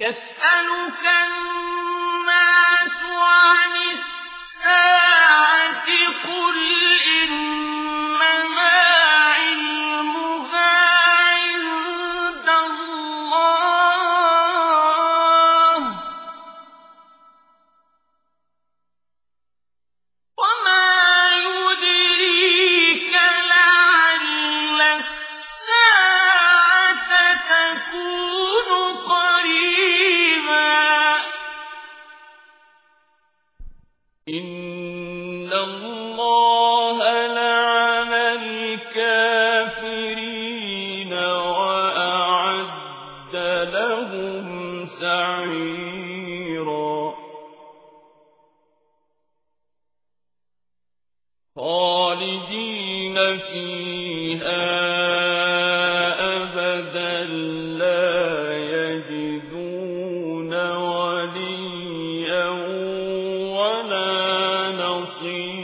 يسألك الناس عن الساعة قل الله لعن الكافرين وأعد لهم سعيرا خالدين فيها أبدا عَاصِمٍ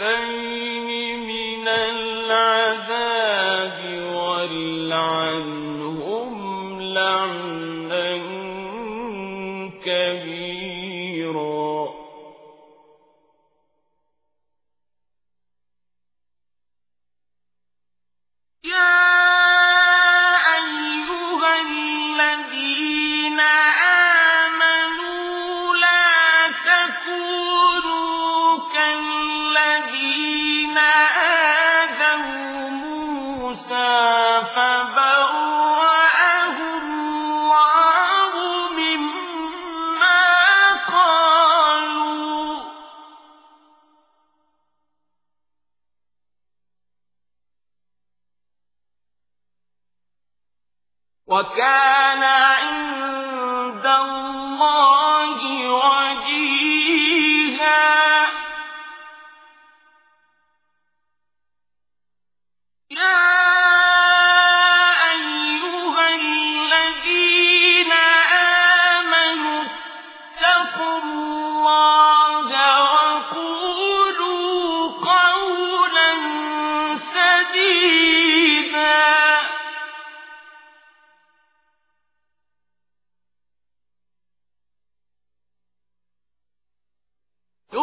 كفيه من العذاب والعنهم لعنا كبيرا. وكان عند الله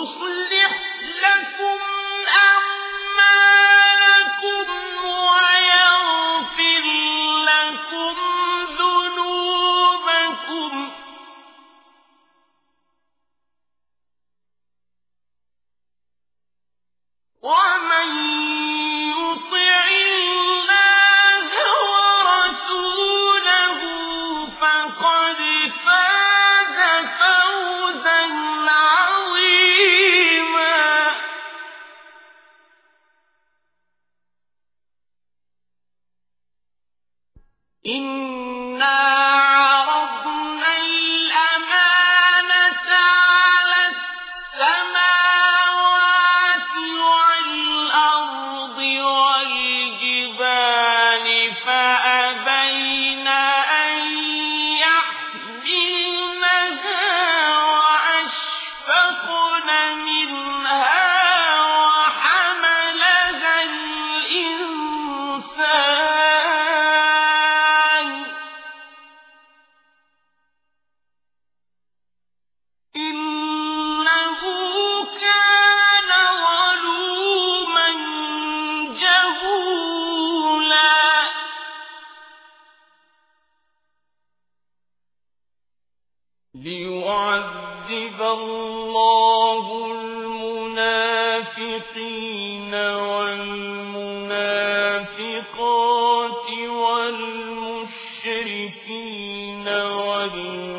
يصلح إن اللَّهُ الْمُنَافِقِينَ وَالْمُنَافِقَاتِ وَالْمُشْرِكِينَ وَالْمُشْرِكَاتِ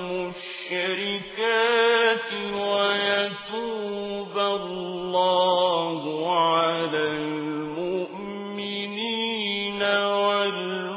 وَيَتُوبَ اللَّهُ عَلَى الْمُؤْمِنِينَ وَالْمُؤْمِنَاتِ ۗ